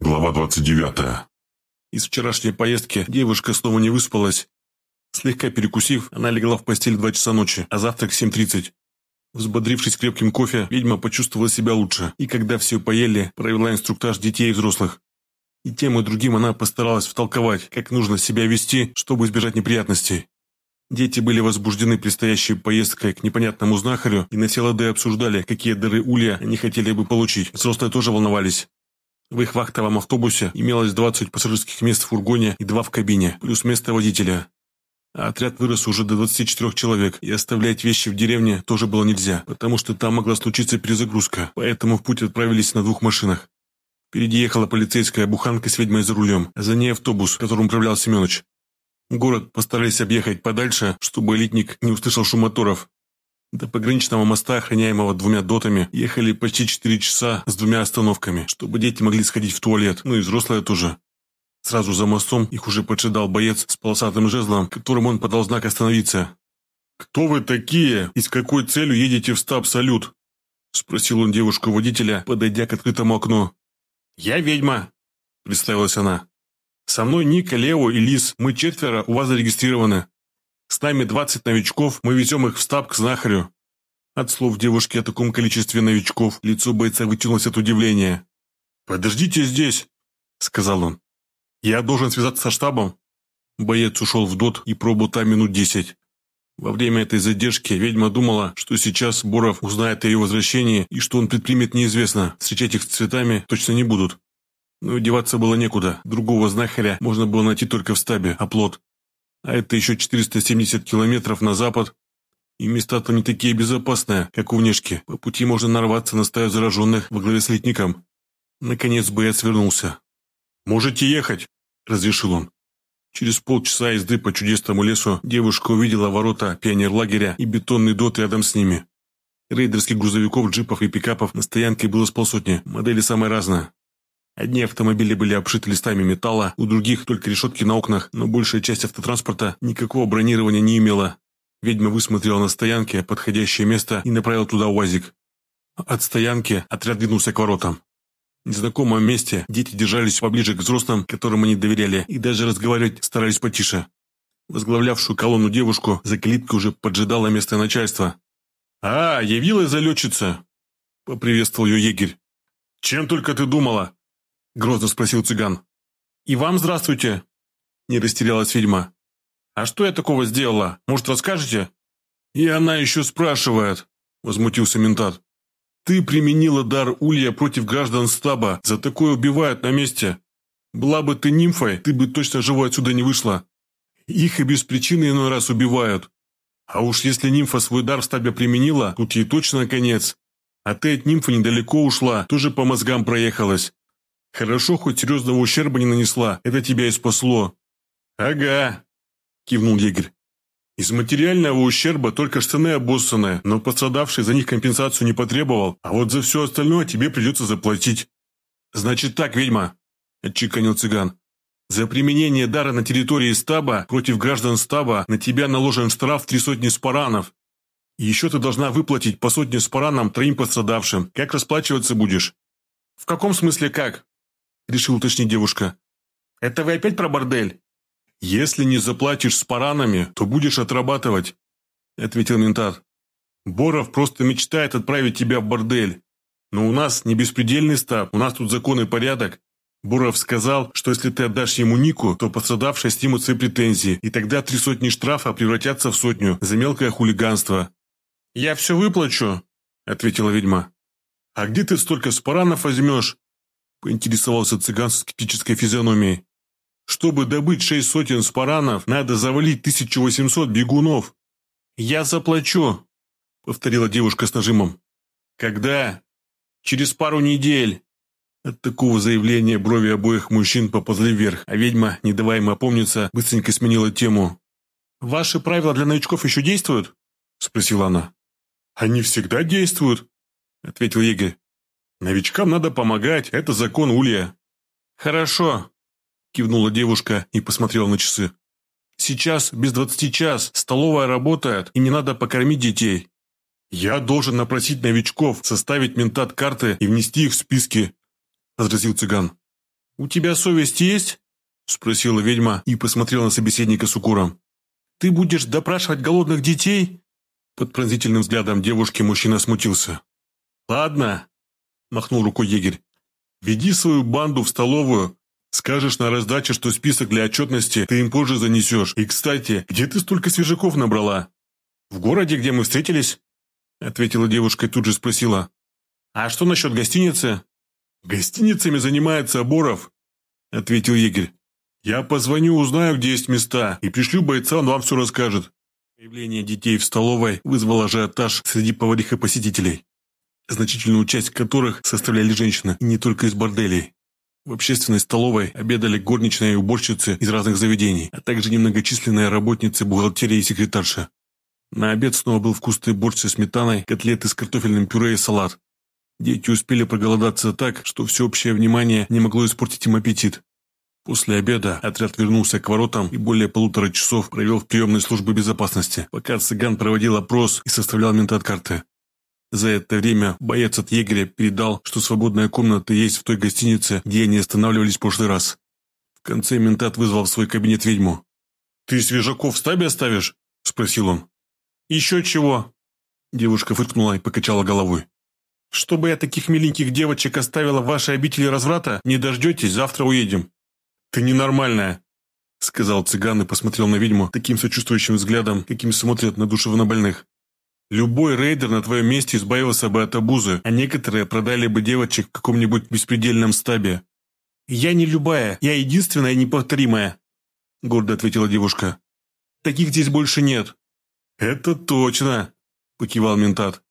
Глава 29. Из вчерашней поездки девушка снова не выспалась. Слегка перекусив, она легла в постель в 2 часа ночи, а завтрак в 7.30. Взбодрившись крепким кофе, ведьма почувствовала себя лучше, и когда все поели, провела инструктаж детей и взрослых. И тем и другим она постаралась втолковать, как нужно себя вести, чтобы избежать неприятностей. Дети были возбуждены предстоящей поездкой к непонятному знахарю и на все лады обсуждали, какие дары улья они хотели бы получить. Взрослые тоже волновались. В их вахтовом автобусе имелось 20 пассажирских мест в фургоне и два в кабине, плюс место водителя. А отряд вырос уже до 24 человек, и оставлять вещи в деревне тоже было нельзя, потому что там могла случиться перезагрузка, поэтому в путь отправились на двух машинах. Впереди ехала полицейская буханка с ведьмой за рулем, а за ней автобус, которым управлял Семенович. Город постарались объехать подальше, чтобы элитник не услышал шум моторов, до пограничного моста, охраняемого двумя дотами, ехали почти четыре часа с двумя остановками, чтобы дети могли сходить в туалет, ну и взрослые тоже. Сразу за мостом их уже поджидал боец с полосатым жезлом, которым он подал знак остановиться. «Кто вы такие и с какой целью едете в стаб-салют?» Спросил он девушку-водителя, подойдя к открытому окну. «Я ведьма», – представилась она. «Со мной Ника, Лео и Лис, мы четверо у вас зарегистрированы. С нами 20 новичков, мы везем их в стаб к знахарю». От слов девушки о таком количестве новичков лицо бойца вытянулось от удивления. «Подождите здесь», — сказал он. «Я должен связаться со штабом». Боец ушел в дот и пробыл там минут десять. Во время этой задержки ведьма думала, что сейчас Боров узнает о ее возвращении и что он предпримет неизвестно. Встречать их с цветами точно не будут. Но деваться было некуда. Другого знахаря можно было найти только в стабе, оплот а это еще 470 километров на запад. И места-то не такие безопасные, как у внешки. По пути можно нарваться на стаю зараженных во главе с летником. Наконец боец вернулся. «Можете ехать», – разрешил он. Через полчаса езды по чудесному лесу девушка увидела ворота пионерлагеря и бетонный дот рядом с ними. Рейдерских грузовиков, джипов и пикапов на стоянке было с полсотни, модели самые разные. Одни автомобили были обшиты листами металла, у других только решетки на окнах, но большая часть автотранспорта никакого бронирования не имела. Ведьма высмотрела на стоянке подходящее место и направила туда УАЗик. От стоянки отряд двинулся к воротам. В незнакомом месте дети держались поближе к взрослым, которым они доверяли, и даже разговаривать старались потише. Возглавлявшую колонну девушку за калиткой уже поджидало местное начальство. «А, явилась залетчица!» – поприветствовал ее егерь. «Чем только ты думала?» Грозно спросил цыган. «И вам здравствуйте!» Не растерялась ведьма. «А что я такого сделала? Может, расскажете?» «И она еще спрашивает», – возмутился ментат. «Ты применила дар улья против граждан стаба, за такое убивают на месте. Была бы ты нимфой, ты бы точно живой отсюда не вышла. Их и без причины иной раз убивают. А уж если нимфа свой дар в стабе применила, тут ей точно конец. А ты от нимфы недалеко ушла, тоже по мозгам проехалась. Хорошо, хоть серьезного ущерба не нанесла, это тебя и спасло». «Ага», – кивнул егерь. «Из материального ущерба только штаны обоссанные, но пострадавший за них компенсацию не потребовал, а вот за все остальное тебе придется заплатить». «Значит так, ведьма», – отчеканил цыган. «За применение дара на территории стаба против граждан стаба на тебя наложен штраф три сотни спаранов. И еще ты должна выплатить по сотне спаранам троим пострадавшим. Как расплачиваться будешь?» «В каком смысле как?» – решил уточнить девушка. «Это вы опять про бордель?» «Если не заплатишь с паранами, то будешь отрабатывать», – ответил ментат. «Боров просто мечтает отправить тебя в бордель. Но у нас не беспредельный стаб, у нас тут закон и порядок. Буров сказал, что если ты отдашь ему Нику, то пострадавшие снимут свои претензии, и тогда три сотни штрафа превратятся в сотню за мелкое хулиганство». «Я все выплачу», — ответила ведьма. «А где ты столько спаранов возьмешь?» Поинтересовался цыган с скептической физиономией. «Чтобы добыть шесть сотен спаранов, надо завалить 1800 бегунов». «Я заплачу», — повторила девушка с нажимом. «Когда?» «Через пару недель». От такого заявления брови обоих мужчин поползли вверх, а ведьма, не давая им опомниться, быстренько сменила тему. «Ваши правила для новичков еще действуют?» – спросила она. «Они всегда действуют», – ответил егерь. Новичкам надо помогать, это закон Улья». «Хорошо», – кивнула девушка и посмотрела на часы. «Сейчас без двадцати час, столовая работает, и не надо покормить детей. Я должен напросить новичков составить ментат карты и внести их в списки», – возразил цыган. «У тебя совесть есть?» – спросила ведьма и посмотрела на собеседника с укором. «Ты будешь допрашивать голодных детей?» Под пронзительным взглядом девушки мужчина смутился. «Ладно», – махнул рукой егерь. «Веди свою банду в столовую, скажешь на раздаче, что список для отчетности ты им позже занесешь. И, кстати, где ты столько свежаков набрала?» «В городе, где мы встретились?» – ответила девушка и тут же спросила. «А что насчет гостиницы?» «Гостиницами занимается Боров», – ответил егерь. «Я позвоню, узнаю, где есть места, и пришлю бойца, он вам все расскажет». Появление детей в столовой вызвало ажиотаж среди поварих и посетителей, значительную часть которых составляли женщины, и не только из борделей. В общественной столовой обедали горничные и уборщицы из разных заведений, а также немногочисленные работницы бухгалтерии и секретарша. На обед снова был вкусный борщ со сметаной, котлеты с картофельным пюре и салат. Дети успели проголодаться так, что всеобщее внимание не могло испортить им аппетит. После обеда отряд вернулся к воротам и более полутора часов провел в приемной службе безопасности, пока цыган проводил опрос и составлял ментат-карты. За это время боец от егеря передал, что свободная комната есть в той гостинице, где они останавливались в прошлый раз. В конце ментат вызвал в свой кабинет ведьму. «Ты свежаков в стабе оставишь?» – спросил он. «Еще чего?» Девушка фыркнула и покачала головой. «Чтобы я таких миленьких девочек оставила в вашей обители разврата, не дождетесь, завтра уедем». «Ты ненормальная», — сказал цыган и посмотрел на ведьму таким сочувствующим взглядом, каким смотрят на душевнобольных. «Любой рейдер на твоем месте избавился бы от обузы, а некоторые продали бы девочек в каком-нибудь беспредельном стабе». «Я не любая, я единственная и неповторимая», — гордо ответила девушка. «Таких здесь больше нет». «Это точно!» – покивал ментат.